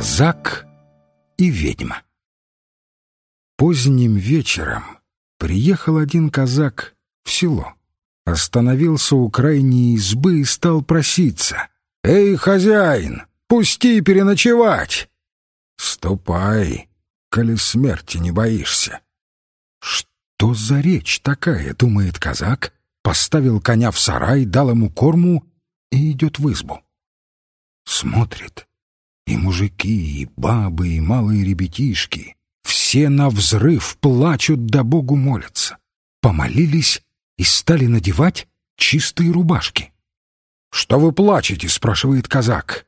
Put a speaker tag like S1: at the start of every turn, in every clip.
S1: Казак и ведьма. Поздним вечером приехал один казак в село. Остановился у крайней избы и стал проситься. «Эй, хозяин, пусти переночевать!» «Ступай, коли смерти не боишься». «Что за речь такая?» — думает казак, поставил коня в сарай, дал ему корму и идет в избу. Смотрит, и мужики, и бабы, и малые ребятишки все на взрыв плачут да Богу молятся. Помолились и стали надевать чистые рубашки. «Что вы плачете?» — спрашивает казак.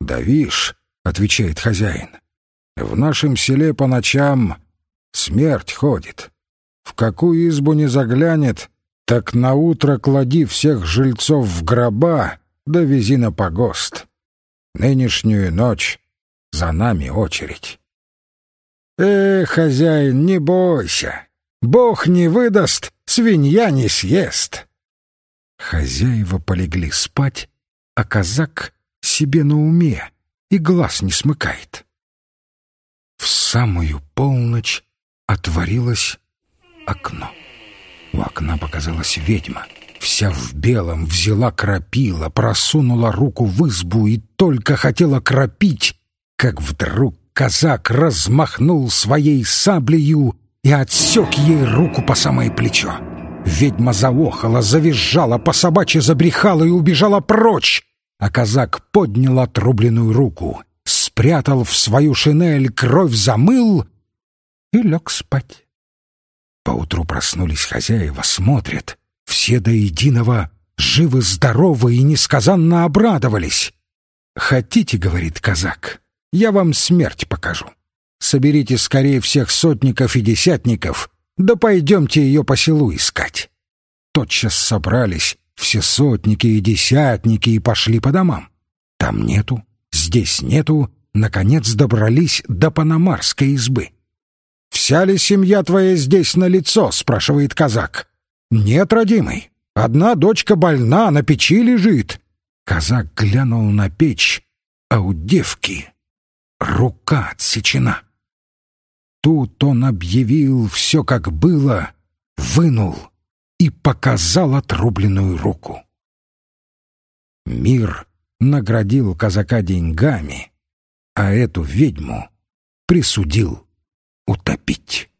S1: «Да вишь», — отвечает хозяин, — «в нашем селе по ночам смерть ходит. В какую избу не заглянет, так на утро клади всех жильцов в гроба, да вези на погост. Нынешнюю ночь за нами очередь». «Э, хозяин, не бойся. Бог не выдаст, свинья не съест». Хозяева полегли спать, а казак себе на уме и глаз не смыкает. В самую полночь отворилось окно. У окна показалась ведьма. Вся в белом взяла крапила, просунула руку в избу и только хотела кропить, как вдруг казак размахнул своей саблею и отсек ей руку по самое плечо. Ведьма заохала, завизжала, по собачьи забрехала и убежала прочь, а казак поднял отрубленную руку, спрятал в свою шинель, кровь замыл и лег спать. Поутру проснулись хозяева, смотрят, все до единого живы-здоровы и несказанно обрадовались. «Хотите, — говорит казак, я вам смерть покажу. Соберите скорее всех сотников и десятников, да пойдемте ее по селу искать. Тотчас собрались все сотники и десятники и пошли по домам. Там нету, здесь нету, наконец добрались до Панамарской избы. «Вся ли семья твоя здесь на лицо?» — спрашивает казак. «Нет, родимый. Одна дочка больна, на печи лежит». Казак глянул на печь, а у девки рука отсечена. Тут он объявил все, как было, вынул и показал отрубленную руку. Мир наградил казака деньгами, а эту ведьму присудил утопить.